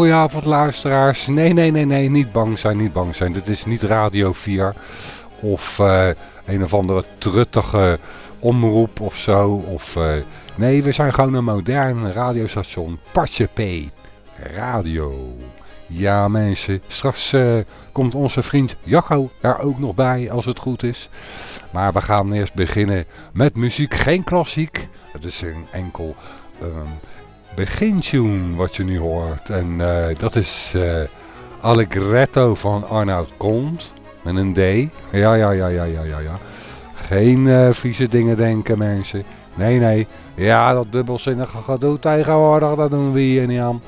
Goedenavond luisteraars. Nee, nee, nee, nee, niet bang zijn, niet bang zijn. Dit is niet Radio 4 of uh, een of andere truttige omroep of zo. Of, uh, nee, we zijn gewoon een modern radiostation. Patje P. Radio. Ja mensen, straks uh, komt onze vriend Jacco er ook nog bij als het goed is. Maar we gaan eerst beginnen met muziek, geen klassiek. Het is een enkel um, begintune wat je nu hoort. En uh, dat is uh, Allegretto van Arnoud Kont. Met een D. Ja, ja, ja, ja, ja, ja. ja. Geen uh, vieze dingen denken mensen. Nee, nee. Ja, dat dubbelzinnige gedoe tegenwoordig, dat doen we hier niet aan.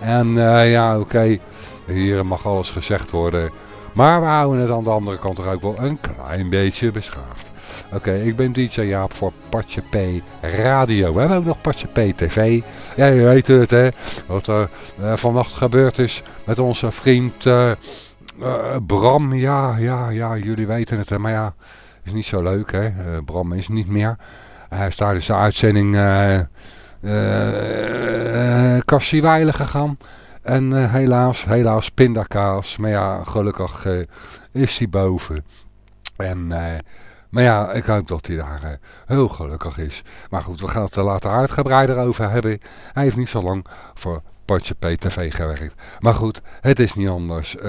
En ja, oké. Hier mag alles gezegd worden. Maar we houden het aan de andere kant toch ook wel een klein beetje beschaafd. Oké, ik ben DJ Jaap voor Patje P Radio. We hebben ook nog Patje P TV. Ja, je weet het hè. Wat er uh, vannacht gebeurd is met onze vriend uh, uh, Bram. Ja, ja, ja, jullie weten het hè. Maar ja, is niet zo leuk hè. Bram is niet meer. Hij is tijdens de uitzending uh, Weilen gegaan. En helaas, helaas pindakaas. Maar ja, gelukkig is hij boven. En... Maar ja, ik hoop dat hij daar uh, heel gelukkig is. Maar goed, we gaan het er later uitgebreider over hebben. Hij heeft niet zo lang voor Potje PTV gewerkt. Maar goed, het is niet anders. Uh,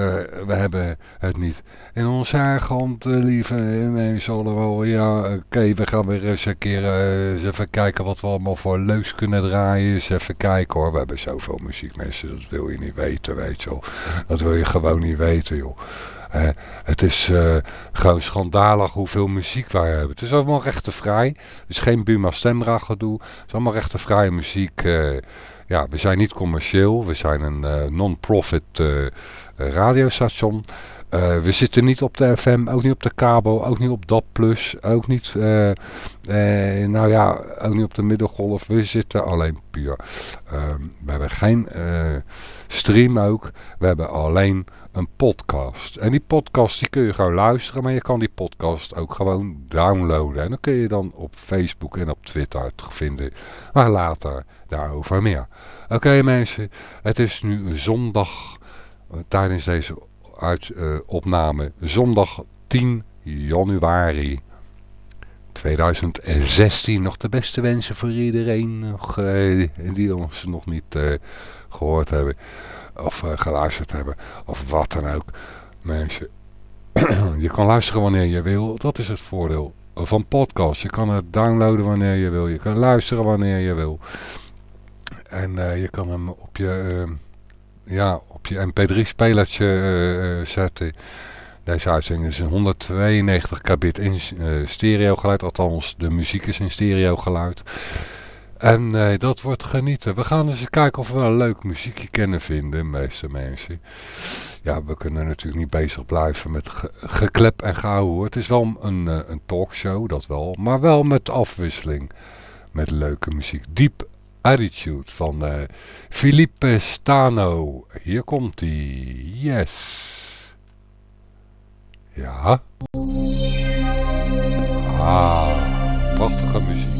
we hebben het niet in eigen hand, uh, lieve mensen allemaal. Ja, oké, we gaan weer eens een keer eens even kijken wat we allemaal voor leuks kunnen draaien. Even kijken hoor. We hebben zoveel muziek, mensen. Dat wil je niet weten, weet je wel. Dat wil je gewoon niet weten, joh. Uh, het is uh, gewoon schandalig hoeveel muziek wij hebben. Het is allemaal rechtenvrij. Is geen Buma Stemra gedoe. Het is allemaal rechtenvrije muziek. Uh, ja, we zijn niet commercieel. We zijn een non-profit radiostation. Uh, we zitten niet op de FM, ook niet op de kabel, ook niet op DAP+, ook niet, uh, uh, nou ja, ook niet op de middengolf. We zitten alleen puur. Ehm, we hebben geen stream ook. We hebben alleen een podcast. En die podcast die kun je gewoon luisteren, maar je kan die podcast ook gewoon downloaden. En dan kun je dan op Facebook en op Twitter vinden. Maar later daarover meer. Oké mensen, het is nu zondag tijdens deze uit, uh, opname zondag 10 januari 2016. Nog de beste wensen voor iedereen nog, uh, die ons nog niet uh, gehoord hebben of geluisterd hebben of wat dan ook. Mensen, je kan luisteren wanneer je wil. Dat is het voordeel van podcast. Je kan het downloaden wanneer je wil. Je kan luisteren wanneer je wil. En je kan hem op je ja, op je mp3-spelertje uh, uh, zetten. Deze uitzending is een 192 kbit in uh, stereo geluid. Althans, de muziek is in stereo geluid. En dat wordt genieten. We gaan eens kijken of we een leuk muziekje kunnen vinden, meeste mensen. Ja, we kunnen natuurlijk niet bezig blijven met ge geklep en gehouden. Het is wel een, een talkshow, dat wel. Maar wel met afwisseling. Met leuke muziek. Diep Attitude van uh, Felipe Stano. Hier komt hij. Yes. Ja. Ah, prachtige muziek.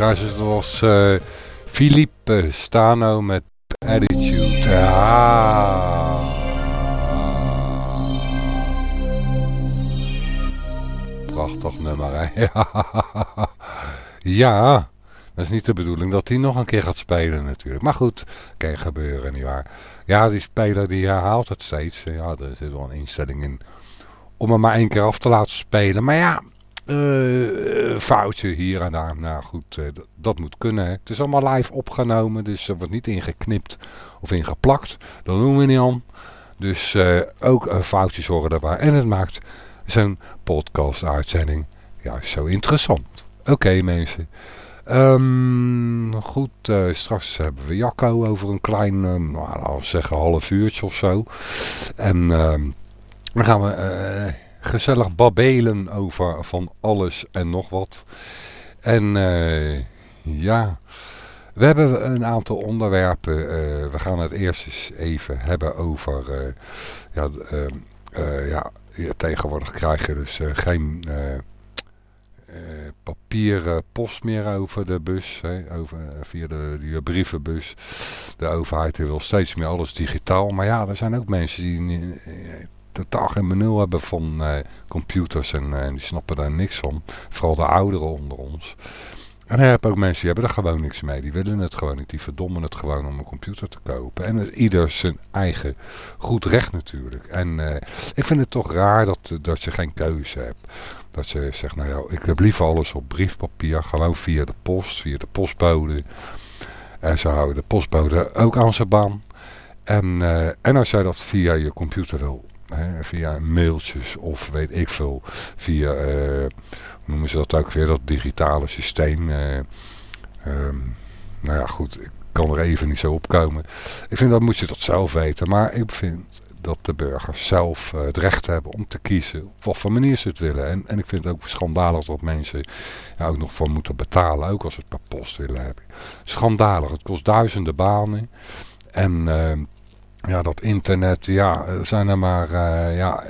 Luisteraars, het was uh, Philippe Stano met Attitude. Ah. Prachtig nummer, ja, dat is niet de bedoeling dat hij nog een keer gaat spelen natuurlijk. Maar goed, kan gebeuren, nietwaar? Ja, die speler die herhaalt het steeds. Ja, er zit wel een instelling in om hem maar één keer af te laten spelen. Maar ja, uh, foutje hier en daar. Nou goed, uh, dat moet kunnen. Hè. Het is allemaal live opgenomen, dus er wordt niet ingeknipt of ingeplakt. Dat doen we niet aan. Dus uh, ook foutjes horen daarbij. En het maakt zo'n podcast-uitzending juist zo interessant. Oké mensen. Um, goed, straks hebben we Jacco over een klein, nou, laten zeggen half uurtje of zo. En ehm, dan gaan we gezellig babbelen over van alles en nog wat. En uh, ja, we hebben een aantal onderwerpen. Uh, we gaan het eerst eens even hebben over... Uh, ja, ja, tegenwoordig krijg je dus geen papieren post meer over de bus. Hè, over, via de brievenbus. De overheid wil steeds meer alles digitaal. Maar ja, er zijn ook mensen die totaal geen benul hebben van uh, computers en, uh, die snappen daar niks van. Vooral de ouderen onder ons. En dan heb ook mensen die hebben er gewoon niks mee. Die willen het gewoon niet. Die verdommen het gewoon om een computer te kopen. En ieder zijn eigen goed recht natuurlijk. En uh, ik vind het toch raar dat, dat je geen keuze hebt. Dat je zegt, nou ja, ik heb liever alles op briefpapier. Gewoon via de post, via de postbode. En zo houden de postbode ook aan zijn baan. En, en als jij dat via je computer wil via mailtjes of weet ik veel, via, uh, hoe noemen ze dat ook weer, dat digitale systeem. Uh, um, nou ja, goed, ik kan er even niet zo opkomen. Ik vind dat moet je dat zelf weten, maar ik vind dat de burgers zelf uh, het recht hebben om te kiezen op wat voor manier ze het willen. En, en ik vind het ook schandalig dat mensen ja, ook nog voor moeten betalen, ook als ze het per post willen hebben. Schandalig, het kost duizenden banen en ehm, ja, dat internet, ja, zijn er maar, uh, ja,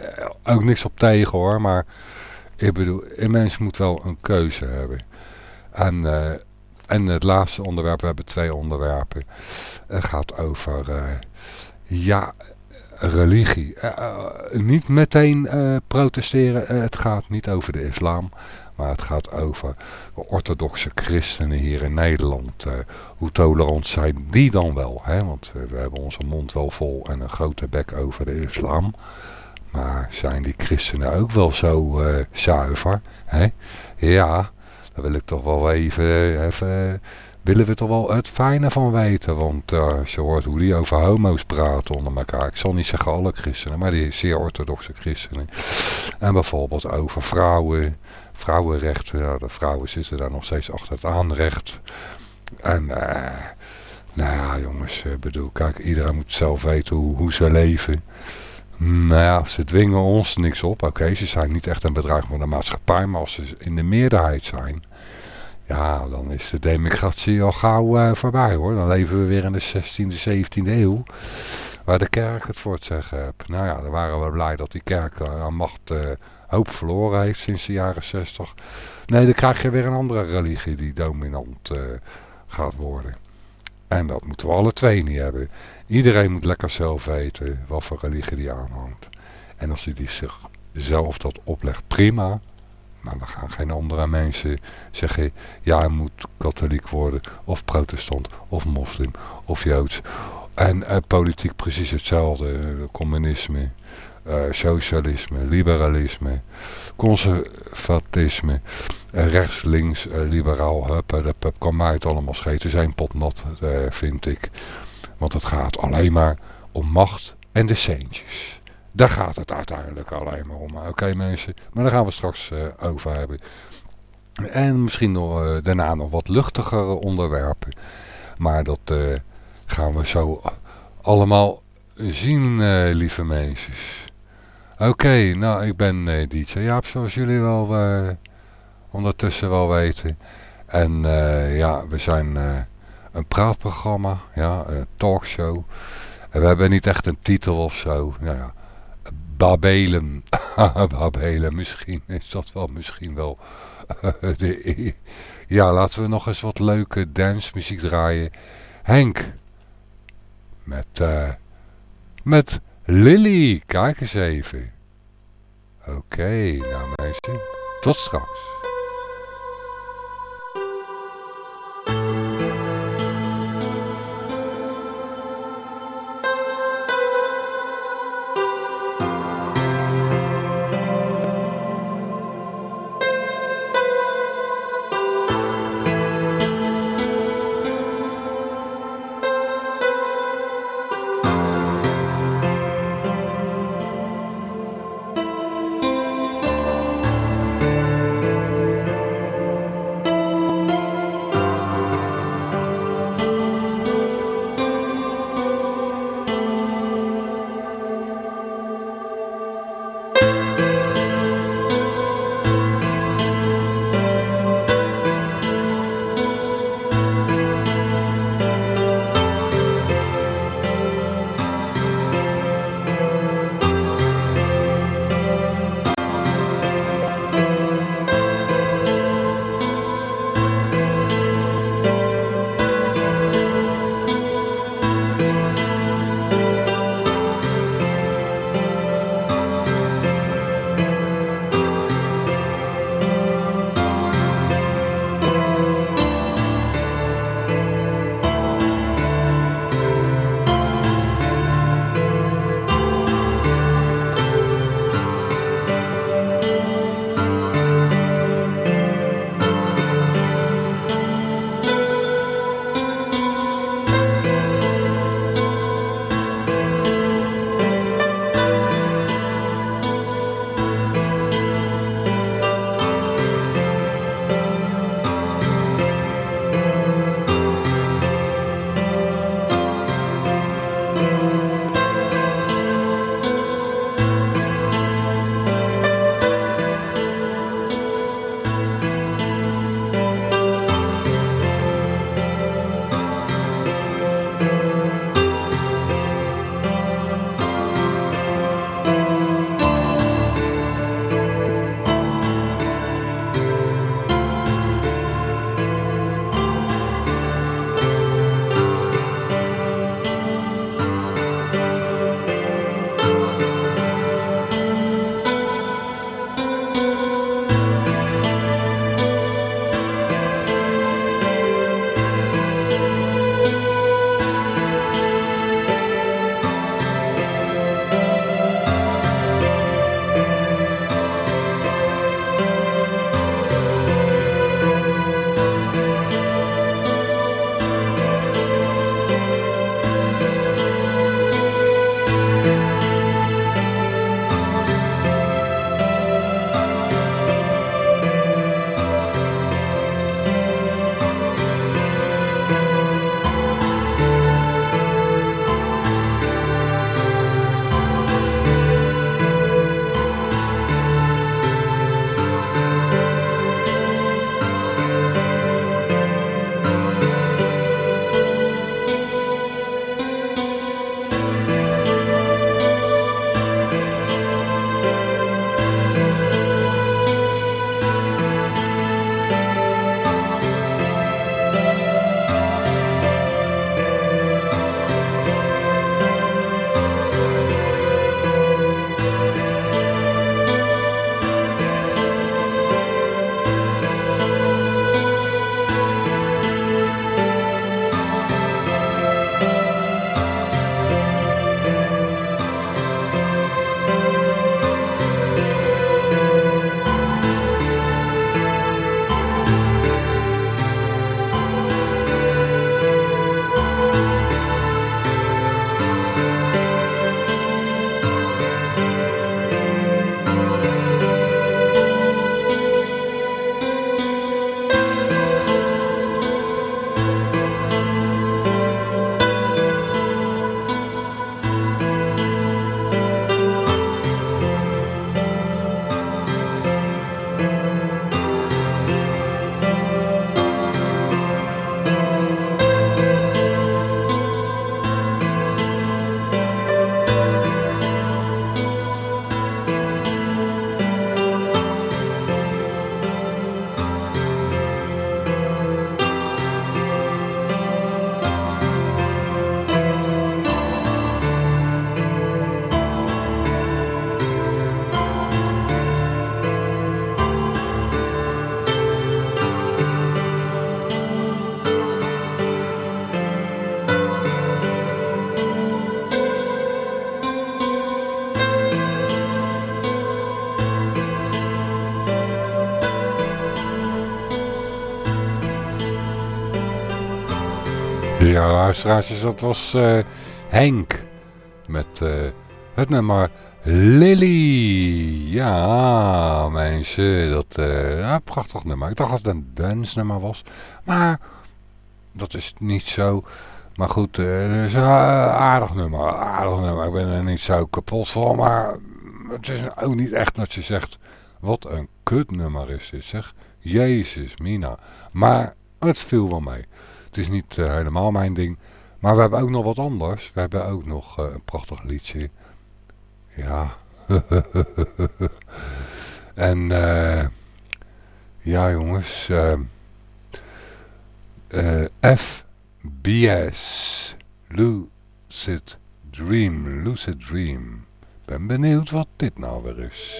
ook niks op tegen hoor. Maar ik bedoel, een mens moet wel een keuze hebben. En, uh, en het laatste onderwerp, we hebben twee onderwerpen. Het gaat over, uh, ja, religie. niet meteen protesteren, het gaat niet over de islam. Maar het gaat over orthodoxe christenen hier in Nederland. Hoe tolerant zijn die dan wel? Hè? Want we hebben onze mond wel vol en een grote bek over de islam. Maar zijn die christenen ook wel zo zuiver? Hè? Ja, daar wil ik toch wel even... even willen we toch wel het fijne van weten. Want uh, als je hoort hoe die over homo's praten onder elkaar. Ik zal niet zeggen alle christenen, maar die zeer orthodoxe christenen. En bijvoorbeeld over vrouwen vrouwenrechten. Ja, de vrouwen zitten daar nog steeds achter het aanrecht. En uh, nou ja jongens, ik bedoel, kijk, iedereen moet zelf weten hoe, ze leven. Maar ja, ze dwingen ons niks op. Oké, ze zijn niet echt een bedrijf van de maatschappij, maar als ze in de meerderheid zijn... Ja, dan is de democratie al gauw uh, voorbij hoor. Dan leven we weer in de 16e, 17e eeuw. Waar de kerk het voor het zeggen. Nou ja, dan waren we blij dat die kerk aan macht uh, hoop verloren heeft sinds de jaren 60. Nee, dan krijg je weer een andere religie die dominant gaat worden. En dat moeten we alle twee niet hebben. Iedereen moet lekker zelf weten wat voor religie die aanhangt. En als hij die zichzelf dat oplegt, prima. Maar we gaan geen andere mensen zeggen... ja, hij moet katholiek worden, of protestant, of moslim, of joods. En uh, politiek precies hetzelfde. communisme, uh, socialisme, liberalisme, conservatisme, rechts, links, liberaal, huppen, kan mij het allemaal scheten. zijn pot nat, vind ik. Want het gaat alleen maar om macht en de centjes. Daar gaat het uiteindelijk alleen maar om. Oké mensen, maar daar gaan we straks over hebben. En misschien nog, daarna nog wat luchtigere onderwerpen. Maar dat gaan we zo allemaal zien, lieve mensen. Oké, nou ik ben DJ Jaap, zoals jullie wel ondertussen wel weten. En ja, we zijn een praatprogramma, ja, een talkshow. En we hebben niet echt een titel of zo. Nou ja, Babelen. Babelen, misschien is dat wel misschien wel. de, ja, laten we nog eens wat leuke dancemuziek draaien. Henk. Met, uh, met Lily. Kijk eens even. Oké, nou mensen. Tot straks. Ja, luisteraars, dat was uh, Henk met uh, het nummer Lily. Ja, mensen, dat uh, ja, prachtig nummer. Ik dacht dat het een dance nummer was, maar dat is niet zo. Maar goed, het is een aardig nummer, aardig nummer. Ik ben er niet zo kapot van, maar het is ook niet echt dat je zegt, wat een kutnummer is dit, zeg. Jezus, Mina. Maar het viel wel mee. Het is niet uh, helemaal mijn ding. Maar we hebben ook nog wat anders. We hebben ook nog uh, een prachtig liedje. Ja. en uh, ja jongens. FBS. Lucid Dream. Lucid Dream. Ben benieuwd wat dit nou weer is.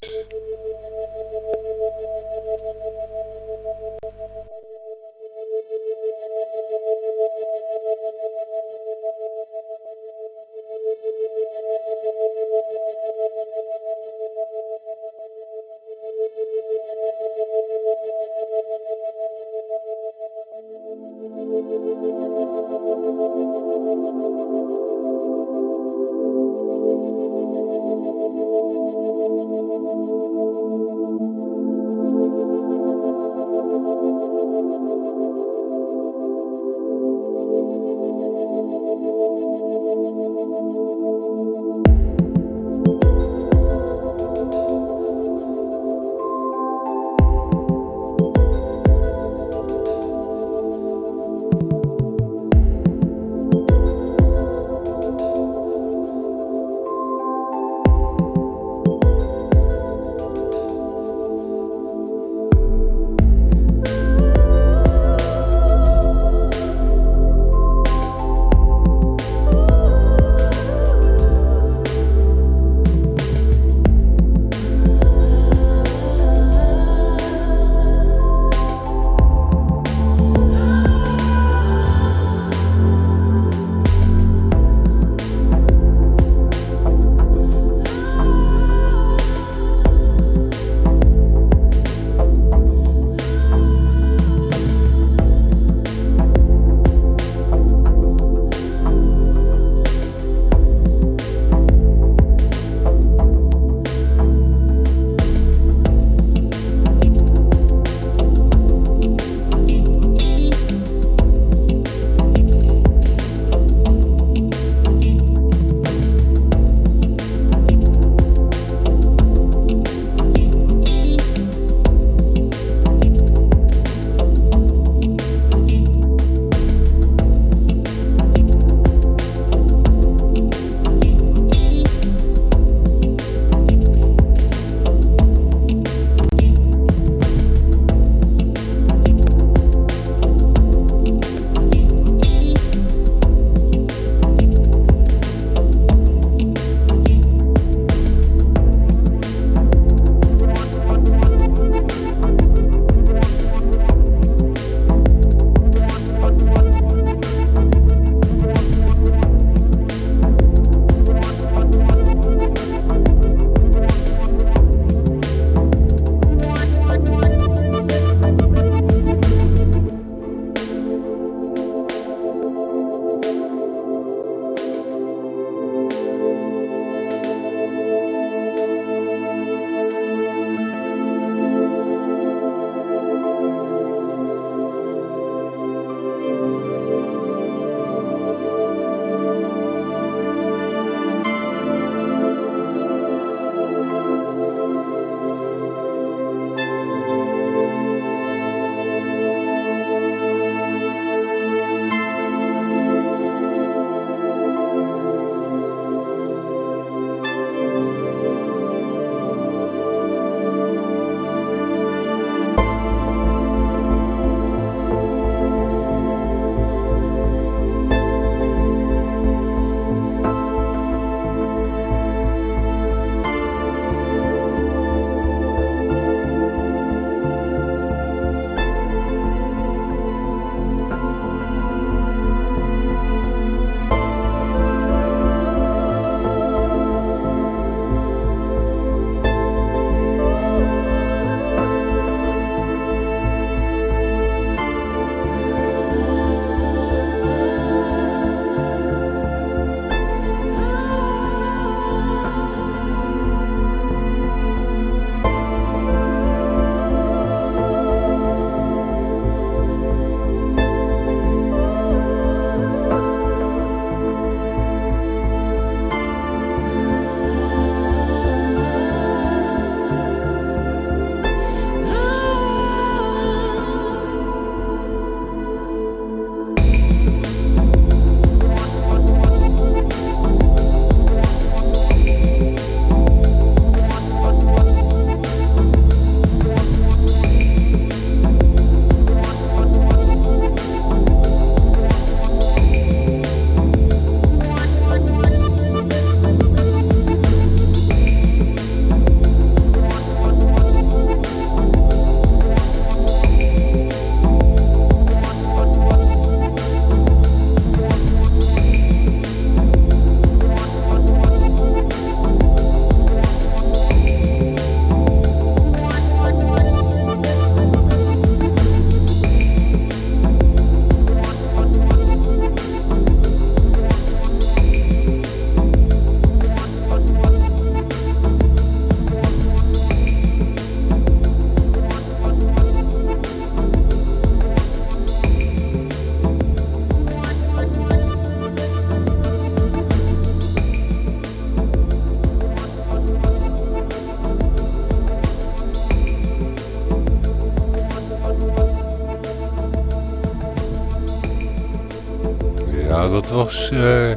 Dat was uh,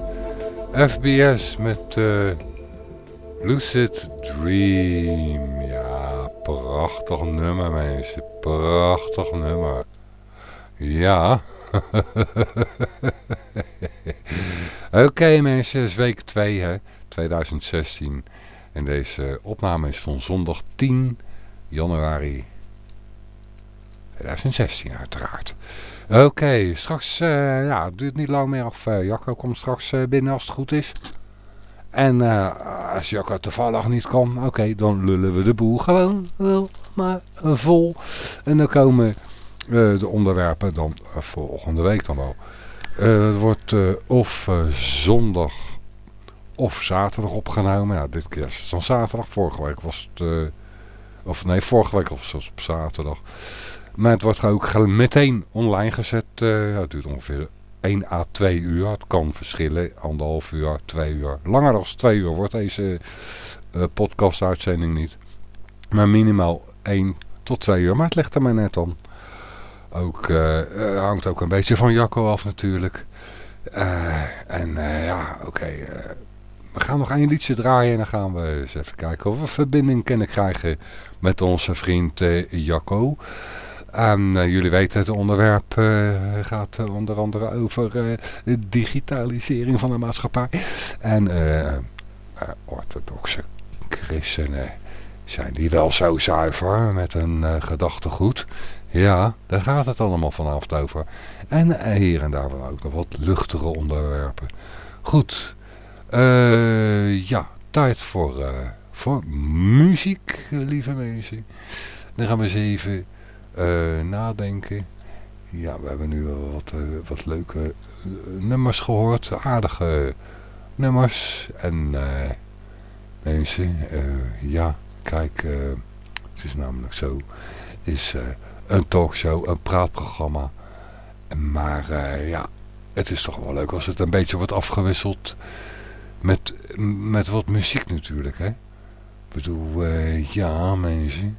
FBS met uh, Lucid Dream. Ja, prachtig nummer mensen. Prachtig nummer. Ja. Oké mensen, is week 2 hè, 2016. En deze opname is van zondag 10 januari 2016 uiteraard. Oké, straks, uh, ja, het duurt niet lang meer of uh, Jacco komt straks uh, binnen als het goed is. En als Jacco toevallig niet kan, oké, dan lullen we de boel gewoon wel maar vol. En dan komen de onderwerpen dan volgende week dan wel. het wordt of zondag of zaterdag opgenomen. Ja, dit keer is het dan zaterdag. Vorige week was het... of nee, vorige week was het op zaterdag. Maar het wordt ook meteen online gezet. Uh, het duurt ongeveer 1 à 2 uur. Het kan verschillen. Anderhalf uur, 2 uur. Langer dan 2 uur wordt deze uh, podcast-uitzending niet. Maar minimaal 1 tot 2 uur. Maar het ligt er maar net om. Ook, uh, hangt ook een beetje van Jacco af natuurlijk. en ja, oké. We gaan nog één liedje draaien en dan gaan we eens even kijken of we verbinding kunnen krijgen met onze vriend Jacco. En uh, jullie weten, het onderwerp uh, gaat onder andere over de digitalisering van de maatschappij. En orthodoxe christenen zijn die wel zo zuiver met hun gedachtegoed. Ja, daar gaat het allemaal vanavond over. En hier en daar ook nog wat luchtige onderwerpen. Goed, ja, tijd voor, voor muziek, lieve mensen. Dan gaan we eens even uh, nadenken. Ja, we hebben nu wat, uh, wat leuke uh, nummers gehoord. Aardige nummers. En mensen, ja, kijk, het is namelijk zo. Het is een talkshow, een praatprogramma. Maar ja, het is toch wel leuk als het een beetje wordt afgewisseld met, met wat muziek natuurlijk, hè. Ik bedoel, ja mensen...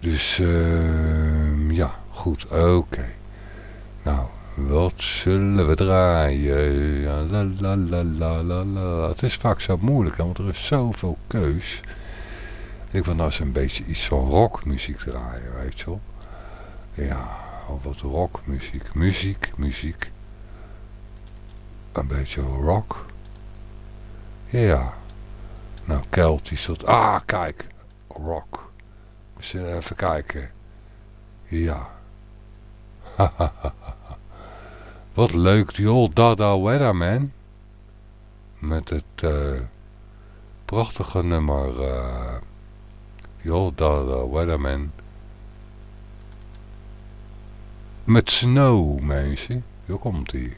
Dus uh, ja, goed, oké. Nou, wat zullen we draaien? La, la, la, la, la, la. Het is vaak zo moeilijk, hè, want er is zoveel keus. Ik wil nou eens een beetje iets van rockmuziek draaien, weet je wel. Ja, wat rockmuziek. Muziek, muziek. Een beetje rock. Ja. Nou, Keltisch tot... Ah, kijk. Rock. Even kijken. Ja. Wat leuk, die old Dada Weather Man. Met het uh, prachtige nummer... Uh, die old Dada Weatherman. Met Snow, mensen. Hier komt hij.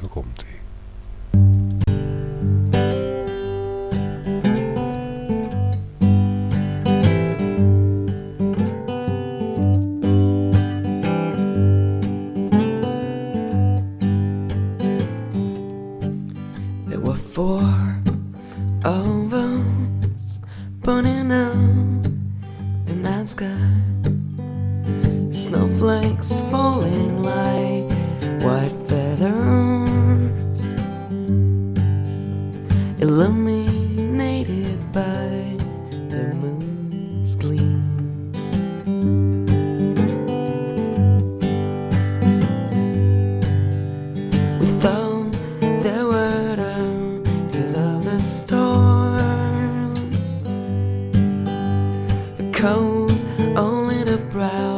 Hier komt hij. the stars, the cold's only the brow.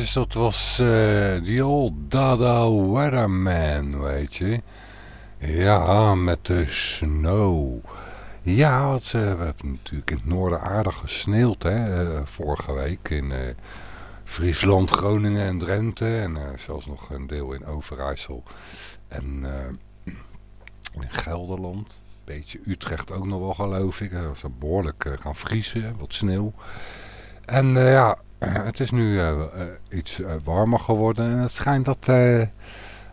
Luisteraartjes, dat was eh die old Dada Weatherman, weet je. Ja, met de snow. Ja, we hebben natuurlijk in het noorden aardig gesneeuwd, hè, eh, vorige week in eh, Friesland, Groningen en Drenthe. En zelfs nog een deel in Overijssel en in Gelderland. Beetje Utrecht ook nog wel, geloof ik. Dat behoorlijk eh, gaan vriezen, wat sneeuw. En ja, het is nu eh, eh, iets eh, warmer geworden. En het schijnt dat eh,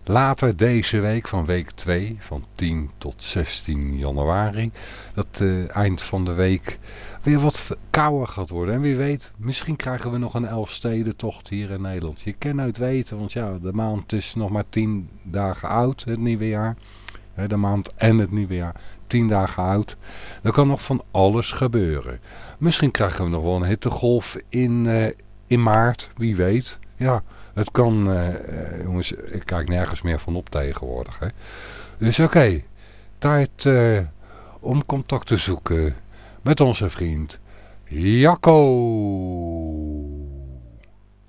later deze week, van week 2, van 10 tot 16 januari, dat eh, eind van de week weer wat kouder gaat worden. En wie weet, misschien krijgen we nog een Elfstedentocht hier in Nederland. Je kan nooit weten, want ja, de maand is nog maar 10 dagen oud, het nieuwe jaar. De maand en het nieuwe jaar, 10 dagen oud. Er kan nog van alles gebeuren. Misschien krijgen we nog wel een hittegolf in, eh, in maart, wie weet. Ja, het kan, eh, eh, jongens, ik kijk nergens meer van op tegenwoordig. Dus oké, tijd om contact te zoeken met onze vriend Jacco.